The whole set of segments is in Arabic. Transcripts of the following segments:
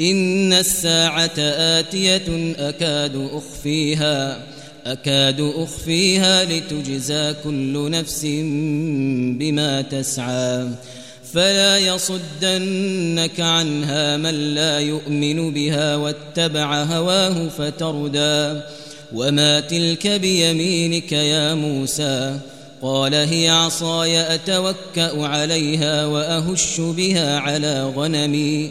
إن الساعة آتية أكاد أخفيها أكاد أخفيها لتجزى كل نفس بما تسعى. فلا يصدنك عنها من لا يؤمن بها واتبع هواه فتردى. وما تلك بيمينك يا موسى؟ قال هي عصاي أتوكأ عليها وأهش بها على غنمي.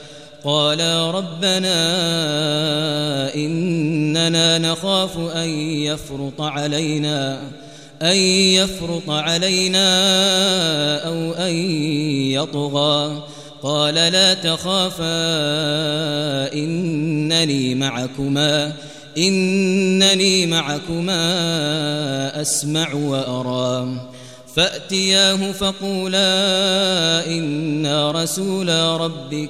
قالا ربنا إننا نخاف أن يفرط علينا أن يفرط علينا أو أن يطغى. قال لا تخافا إنني معكما إنني معكما أسمع وأرى. فأتياه فقولا إنا رسولا ربك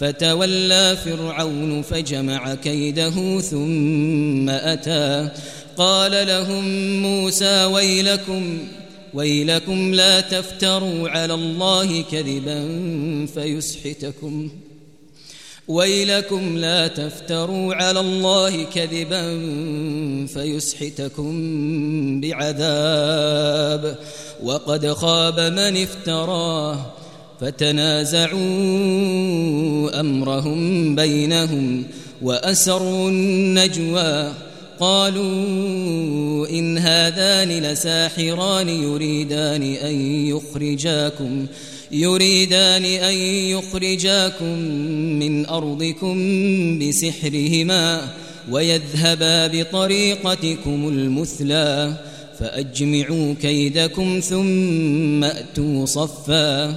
فتولى فرعون فجمع كيده ثم أتى. قال لهم موسى ويلكم ويلكم لا تفتروا على الله كذبا فيسحتكم. ويلكم لا تفتروا على الله كذبا فيسحتكم بعذاب. وقد خاب من افتراه فتنازعوا أمرهم بينهم وأسروا النجوى. قالوا إن هذان لساحران يريدان أن يخرجاكم يريدان أن يخرجاكم من أرضكم بسحرهما ويذهبا بطريقتكم المثلى فأجمعوا كيدكم ثم أتوا صفا.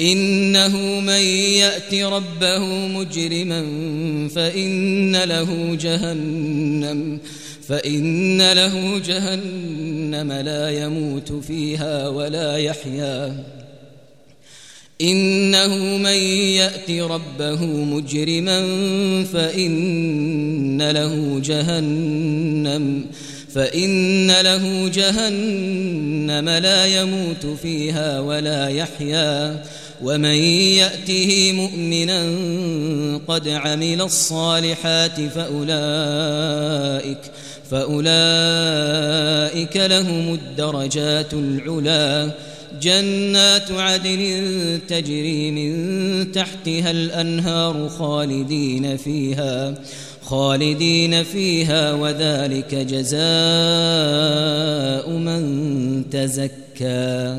إنه من يأت ربه مجرما فإن له جهنم فإن له جهنم لا يموت فيها ولا يحيا. إنه من يأت ربه مجرما فإن له جهنم فإن له جهنم لا يموت فيها ولا يحيا. ومن يأته مؤمنا قد عمل الصالحات فأولئك فأولئك لهم الدرجات العلا. جنات عدن تجري من تحتها الأنهار خالدين فيها خالدين فيها وذلك جزاء من تزكى.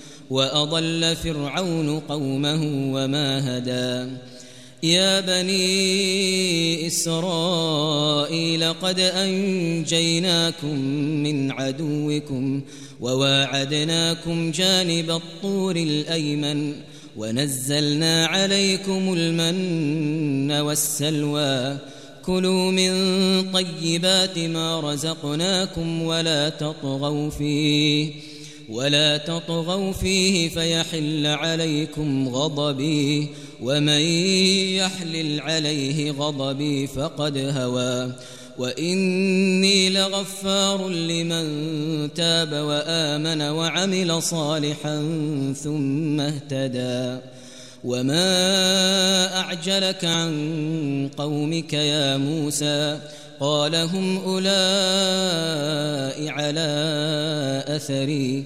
وأضل فرعون قومه وما هدى. يا بني إسرائيل قد أنجيناكم من عدوكم وواعدناكم جانب الطور الأيمن ونزلنا عليكم المن والسلوى. كلوا من طيبات ما رزقناكم ولا تطغوا فيه. ولا تطغوا فيه فيحل عليكم غضبي ومن يحلل عليه غضبي فقد هوى وإني لغفار لمن تاب وآمن وعمل صالحا ثم اهتدى وما أعجلك عن قومك يا موسى قال هم أولئك على أثري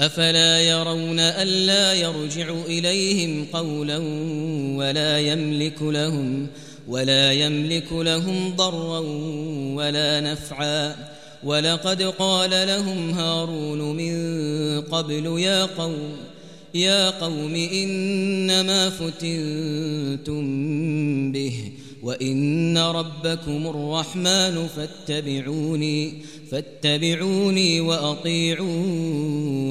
أفلا يرون ألا يرجع إليهم قولا ولا يملك لهم ولا يملك لهم ضرا ولا نفعا. ولقد قال لهم هارون من قبل يا قوم يا قوم إنما فتنتم به وإن ربكم الرحمن فاتبعوني فاتبعوني وأطيعوا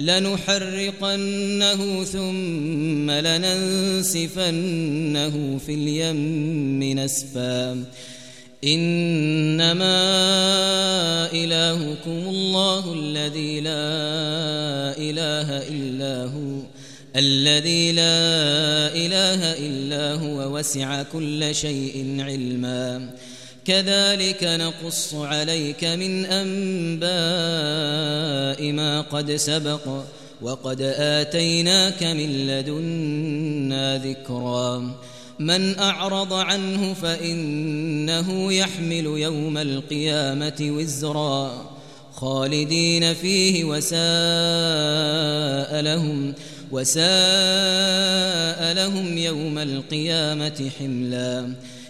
لنحرقنه ثم لننسفنه في اليم نسفا. إنما إلهكم الله الذي لا إله إلا هو الذي لا إله إلا هو وسع كل شيء علما. كذلك نقص عليك من أنباء ما قد سبق وقد آتيناك من لدنا ذكرا. من أعرض عنه فإنه يحمل يوم القيامة وزرا. خالدين فيه وساء لهم وساء لهم يوم القيامة حملا.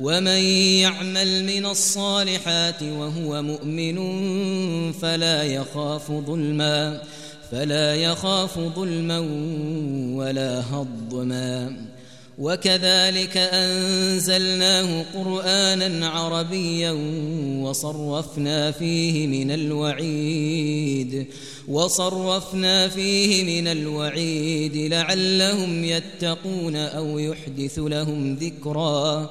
ومن يعمل من الصالحات وهو مؤمن فلا يخاف ظلما فلا يخاف ظلما ولا هضما وكذلك أنزلناه قرآنا عربيا وصرفنا فيه من الوعيد وصرفنا فيه من الوعيد لعلهم يتقون أو يحدث لهم ذكرًا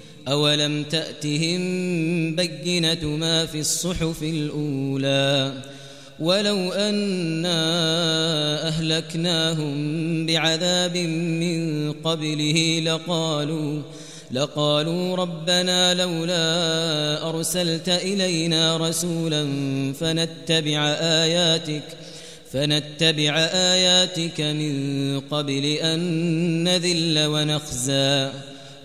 أولم تأتهم بينة ما في الصحف الأولى ولو أنا أهلكناهم بعذاب من قبله لقالوا لقالوا ربنا لولا أرسلت إلينا رسولا فنتبع آياتك فنتبع آياتك من قبل أن نذل ونخزى